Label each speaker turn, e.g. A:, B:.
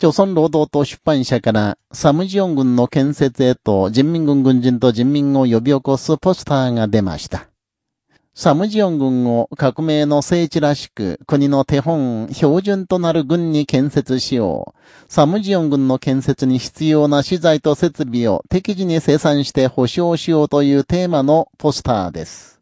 A: 朝鮮労働党出版社からサムジオン軍の建設へと人民軍軍人と人民を呼び起こすポスターが出ました。サムジオン軍を革命の聖地らしく国の手本、標準となる軍に建設しよう。サムジオン軍の建設に必要な資材と設備を適時に生産して保障しようというテーマのポスターです。